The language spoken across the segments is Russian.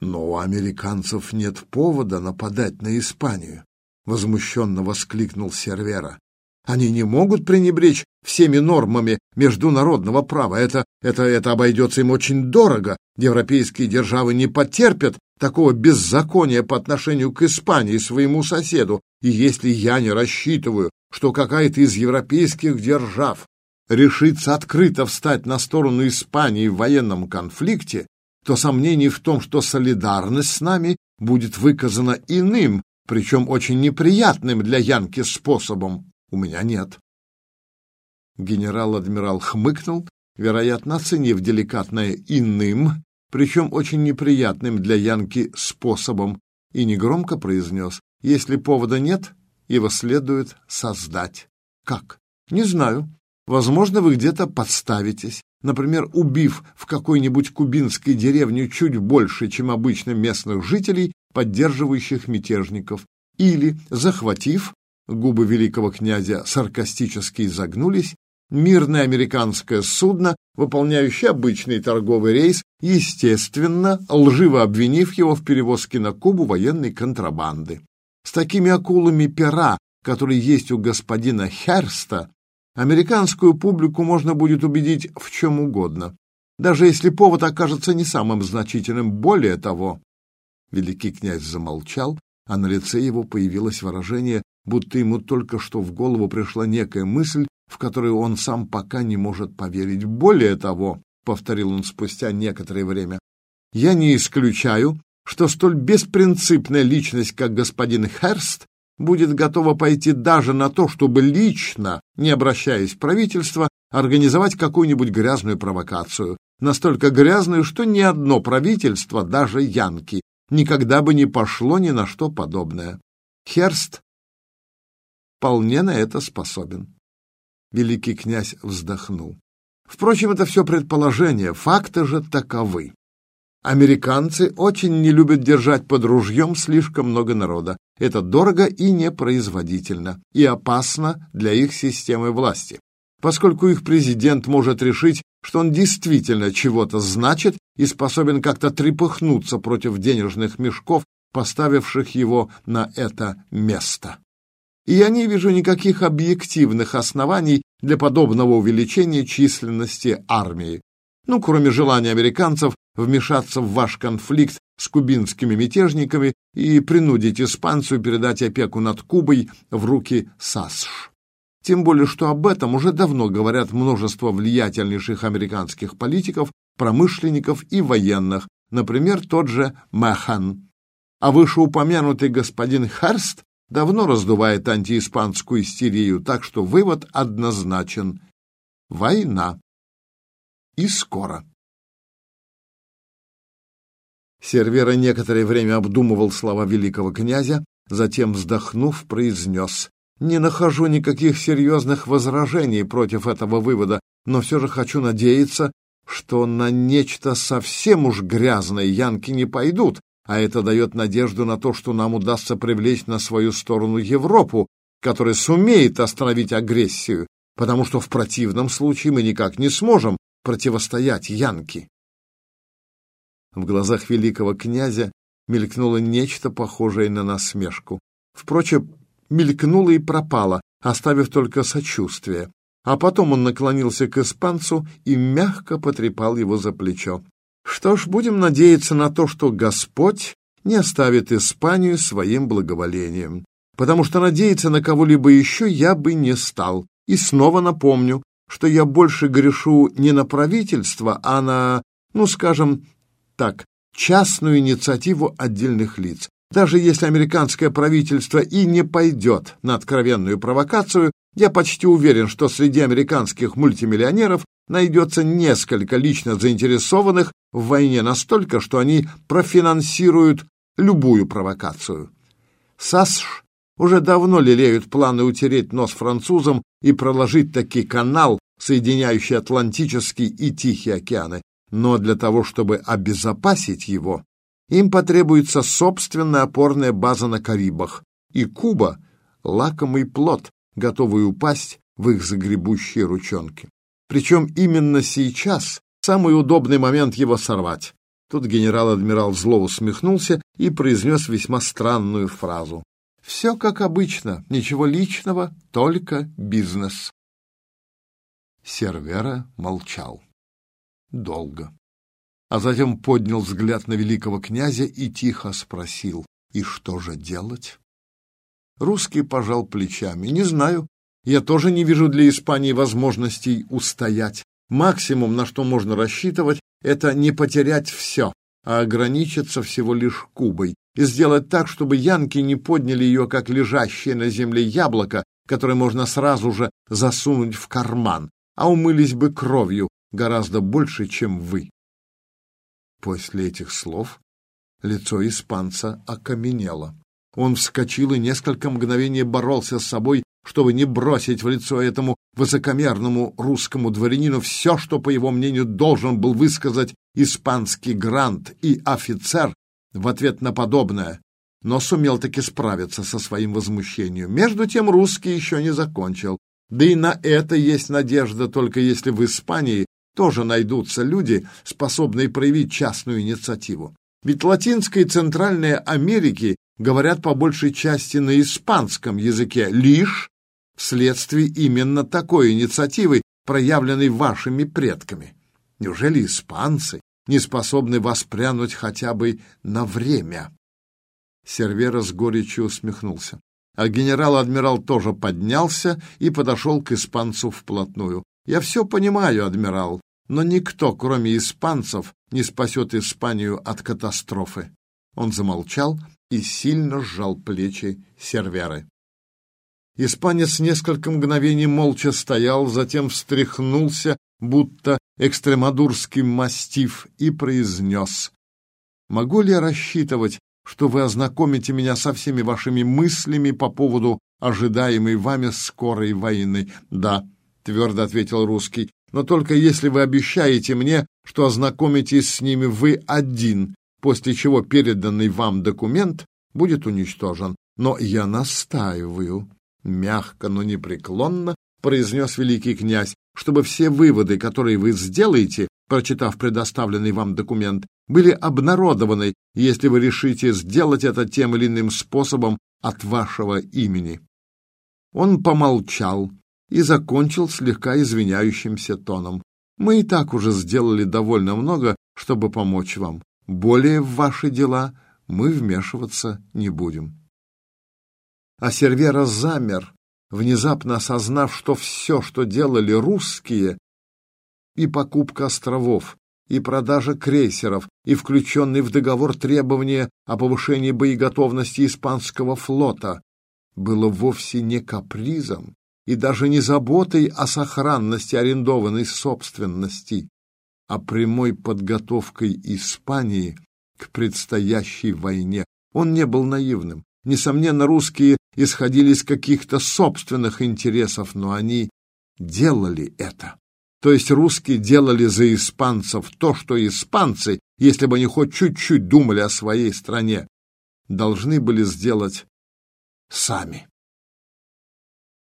Но у американцев нет повода нападать на Испанию, возмущенно воскликнул Сервера. Они не могут пренебречь всеми нормами международного права. Это, это, это обойдется им очень дорого. Европейские державы не потерпят такого беззакония по отношению к Испании, своему соседу. И если я не рассчитываю, что какая-то из европейских держав решится открыто встать на сторону Испании в военном конфликте, то сомнений в том, что солидарность с нами будет выказана иным, причем очень неприятным для Янки способом, у меня нет. Генерал-адмирал хмыкнул, вероятно, оценив деликатное «иным», причем очень неприятным для Янки способом, и негромко произнес «Если повода нет, его следует создать». «Как?» «Не знаю. Возможно, вы где-то подставитесь, например, убив в какой-нибудь кубинской деревне чуть больше, чем обычно местных жителей, поддерживающих мятежников, или захватив Губы великого князя саркастически изогнулись. Мирное американское судно, выполняющее обычный торговый рейс, естественно, лживо обвинив его в перевозке на Кубу военной контрабанды. С такими акулами пера, которые есть у господина Херста, американскую публику можно будет убедить в чем угодно, даже если повод окажется не самым значительным. Более того, великий князь замолчал, а на лице его появилось выражение будто ему только что в голову пришла некая мысль, в которую он сам пока не может поверить. Более того, — повторил он спустя некоторое время, — я не исключаю, что столь беспринципная личность, как господин Херст, будет готова пойти даже на то, чтобы лично, не обращаясь в правительство, организовать какую-нибудь грязную провокацию, настолько грязную, что ни одно правительство, даже Янки, никогда бы не пошло ни на что подобное. Херст вполне на это способен. Великий князь вздохнул. Впрочем, это все предположение, факты же таковы. Американцы очень не любят держать под ружьем слишком много народа. Это дорого и непроизводительно, и опасно для их системы власти, поскольку их президент может решить, что он действительно чего-то значит и способен как-то трепыхнуться против денежных мешков, поставивших его на это место и я не вижу никаких объективных оснований для подобного увеличения численности армии. Ну, кроме желания американцев вмешаться в ваш конфликт с кубинскими мятежниками и принудить испанцию передать опеку над Кубой в руки САСШ. Тем более, что об этом уже давно говорят множество влиятельнейших американских политиков, промышленников и военных, например, тот же Махан. А вышеупомянутый господин Харст давно раздувает антииспанскую истерию, так что вывод однозначен. Война. И скоро. Сервера некоторое время обдумывал слова великого князя, затем, вздохнув, произнес «Не нахожу никаких серьезных возражений против этого вывода, но все же хочу надеяться, что на нечто совсем уж грязное янки не пойдут, а это дает надежду на то, что нам удастся привлечь на свою сторону Европу, которая сумеет остановить агрессию, потому что в противном случае мы никак не сможем противостоять Янке. В глазах великого князя мелькнуло нечто похожее на насмешку. Впрочем, мелькнуло и пропало, оставив только сочувствие. А потом он наклонился к испанцу и мягко потрепал его за плечо. Что ж, будем надеяться на то, что Господь не оставит Испанию своим благоволением, потому что надеяться на кого-либо еще я бы не стал. И снова напомню, что я больше грешу не на правительство, а на, ну, скажем так, частную инициативу отдельных лиц. Даже если американское правительство и не пойдет на откровенную провокацию, я почти уверен, что среди американских мультимиллионеров найдется несколько лично заинтересованных в войне настолько, что они профинансируют любую провокацию. САСШ уже давно лелеют планы утереть нос французам и проложить таки канал, соединяющий Атлантический и Тихий океаны. Но для того, чтобы обезопасить его, им потребуется собственная опорная база на Карибах, и Куба — лакомый плод, готовый упасть в их загребущие ручонки. Причем именно сейчас самый удобный момент его сорвать. Тут генерал-адмирал зло усмехнулся и произнес весьма странную фразу. «Все как обычно, ничего личного, только бизнес». Сервера молчал. Долго. А затем поднял взгляд на великого князя и тихо спросил, «И что же делать?» Русский пожал плечами. «Не знаю. Я тоже не вижу для Испании возможностей устоять. Максимум, на что можно рассчитывать, это не потерять все, а ограничиться всего лишь Кубой и сделать так, чтобы янки не подняли ее, как лежащее на земле яблоко, которое можно сразу же засунуть в карман, а умылись бы кровью гораздо больше, чем вы. После этих слов лицо испанца окаменело. Он вскочил и несколько мгновений боролся с собой, чтобы не бросить в лицо этому высокомерному русскому дворянину все, что, по его мнению, должен был высказать испанский грант и офицер в ответ на подобное, но сумел таки справиться со своим возмущением. Между тем русский еще не закончил. Да и на это есть надежда, только если в Испании тоже найдутся люди, способные проявить частную инициативу. Ведь Латинская и Центральная Америки говорят по большей части на испанском языке, лишь вследствие именно такой инициативы, проявленной вашими предками. Неужели испанцы не способны воспрянуть хотя бы на время? Сервера с горечью усмехнулся. А генерал-адмирал тоже поднялся и подошел к испанцу вплотную. «Я все понимаю, адмирал, но никто, кроме испанцев, не спасет Испанию от катастрофы». Он замолчал и сильно сжал плечи Серверы. Испанец несколько мгновений молча стоял, затем встряхнулся, будто экстремадурский мастиф, и произнес. «Могу ли я рассчитывать, что вы ознакомите меня со всеми вашими мыслями по поводу ожидаемой вами скорой войны?» «Да», — твердо ответил русский, «но только если вы обещаете мне, что ознакомитесь с ними вы один, после чего переданный вам документ будет уничтожен. Но я настаиваю» мягко, но непреклонно произнес великий князь, чтобы все выводы, которые вы сделаете, прочитав предоставленный вам документ, были обнародованы, если вы решите сделать это тем или иным способом от вашего имени. Он помолчал и закончил слегка извиняющимся тоном. Мы и так уже сделали довольно много, чтобы помочь вам. Более в ваши дела мы вмешиваться не будем. А Сервера замер, внезапно осознав, что все, что делали русские, и покупка островов, и продажа крейсеров, и включенный в договор требования о повышении боеготовности испанского флота, было вовсе не капризом и даже не заботой о сохранности арендованной собственности, а прямой подготовкой Испании к предстоящей войне. Он не был наивным. Несомненно, русские исходили из каких-то собственных интересов, но они делали это. То есть русские делали за испанцев то, что испанцы, если бы они хоть чуть-чуть думали о своей стране, должны были сделать сами.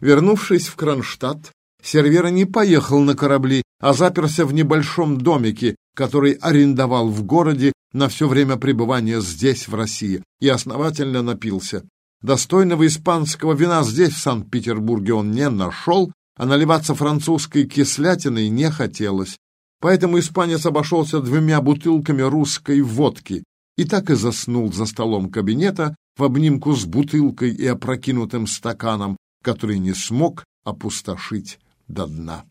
Вернувшись в Кронштадт, Сервера не поехал на корабли, а заперся в небольшом домике, который арендовал в городе на все время пребывания здесь, в России, и основательно напился. Достойного испанского вина здесь, в Санкт-Петербурге, он не нашел, а наливаться французской кислятиной не хотелось. Поэтому испанец обошелся двумя бутылками русской водки и так и заснул за столом кабинета в обнимку с бутылкой и опрокинутым стаканом, который не смог опустошить до дна.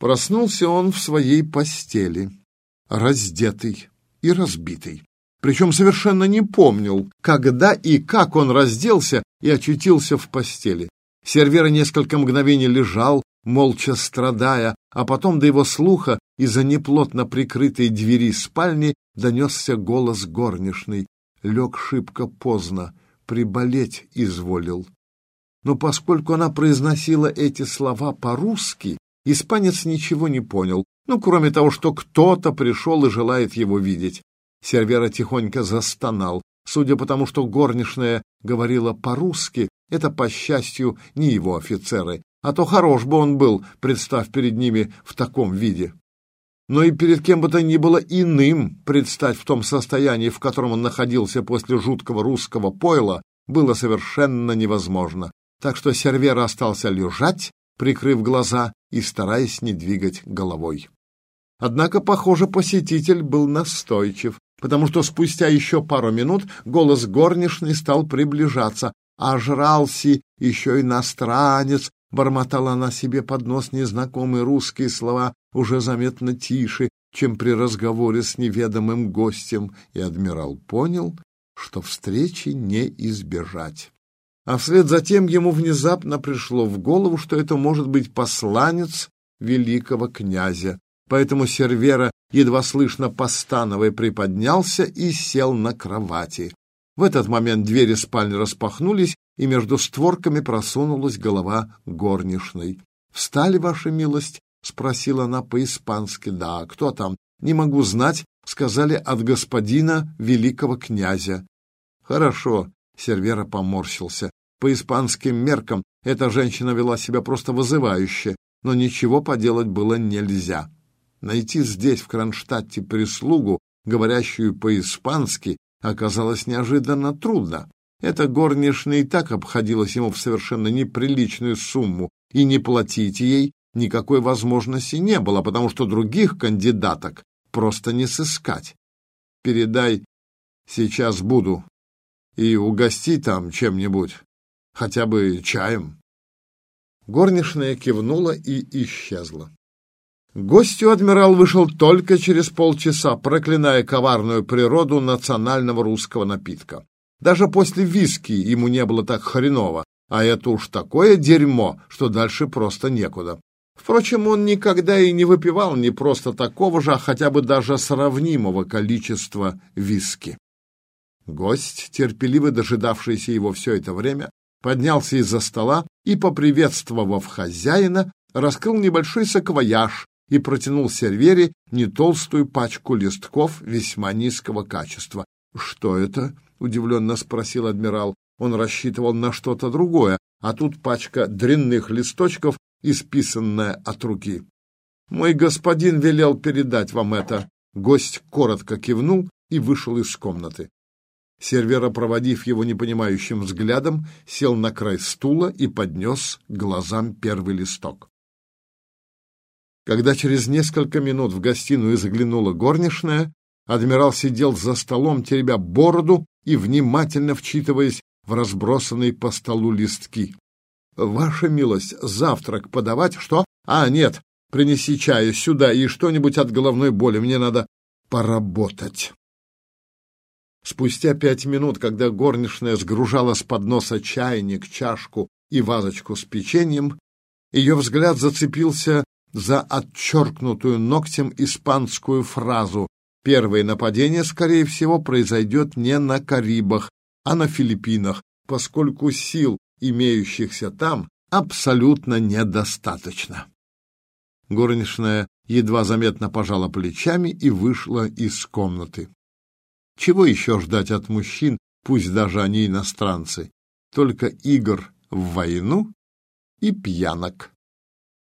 Проснулся он в своей постели, раздетый, и разбитый. Причем совершенно не помнил, когда и как он разделся и очутился в постели. Сервера несколько мгновений лежал, молча страдая, а потом до его слуха из-за неплотно прикрытой двери спальни донесся голос горничной. Лег шибко поздно, приболеть изволил. Но поскольку она произносила эти слова по-русски, испанец ничего не понял, ну, кроме того, что кто-то пришел и желает его видеть. Сервера тихонько застонал. Судя по тому, что горничная говорила по-русски, это, по счастью, не его офицеры, а то хорош бы он был, представ перед ними в таком виде. но и перед кем бы то ни было иным предстать в том состоянии, в котором он находился после жуткого русского пойла, было совершенно невозможно. Так что Сервера остался лежать, прикрыв глаза и стараясь не двигать головой. Однако, похоже, посетитель был настойчив, потому что спустя еще пару минут голос горничной стал приближаться. «Ожрался еще иностранец!» — бормотала она себе под нос незнакомые русские слова, уже заметно тише, чем при разговоре с неведомым гостем, и адмирал понял, что встречи не избежать. А вслед за тем ему внезапно пришло в голову, что это может быть посланец великого князя, поэтому Сервера, едва слышно постановая, приподнялся и сел на кровати. В этот момент двери спальни распахнулись, и между створками просунулась голова горничной. «Встали, ваша милость?» — спросила она по-испански. «Да, кто там?» «Не могу знать», — сказали от господина великого князя. «Хорошо», — Сервера поморщился. По испанским меркам эта женщина вела себя просто вызывающе, но ничего поделать было нельзя. Найти здесь, в Кронштадте, прислугу, говорящую по-испански, оказалось неожиданно трудно. Эта горничная и так обходилась ему в совершенно неприличную сумму, и не платить ей никакой возможности не было, потому что других кандидаток просто не сыскать. «Передай, сейчас буду, и угости там чем-нибудь, хотя бы чаем». Горничная кивнула и исчезла. Гостю адмирал вышел только через полчаса, проклиная коварную природу национального русского напитка. Даже после виски ему не было так хреново, а это уж такое дерьмо, что дальше просто некуда. Впрочем, он никогда и не выпивал не просто такого же, а хотя бы даже сравнимого количества виски. Гость, терпеливо дожидавшийся его все это время, поднялся из-за стола и, поприветствовав хозяина, раскрыл небольшой саквояж, и протянул Сервере не толстую пачку листков весьма низкого качества. «Что это?» — удивленно спросил адмирал. Он рассчитывал на что-то другое, а тут пачка дрянных листочков, исписанная от руки. «Мой господин велел передать вам это». Гость коротко кивнул и вышел из комнаты. Сервера, проводив его непонимающим взглядом, сел на край стула и поднес глазам первый листок. Когда через несколько минут в гостиную заглянула горничная, адмирал сидел за столом, теребя бороду и внимательно вчитываясь в разбросанные по столу листки. «Ваша милость, завтрак подавать? Что? А, нет, принеси чаю сюда и что-нибудь от головной боли. Мне надо поработать». Спустя пять минут, когда горничная сгружала с подноса чайник, чашку и вазочку с печеньем, ее взгляд зацепился за отчеркнутую ногтем испанскую фразу «Первое нападение, скорее всего, произойдет не на Карибах, а на Филиппинах, поскольку сил, имеющихся там, абсолютно недостаточно». Горничная едва заметно пожала плечами и вышла из комнаты. Чего еще ждать от мужчин, пусть даже они иностранцы? Только игр в войну и пьянок.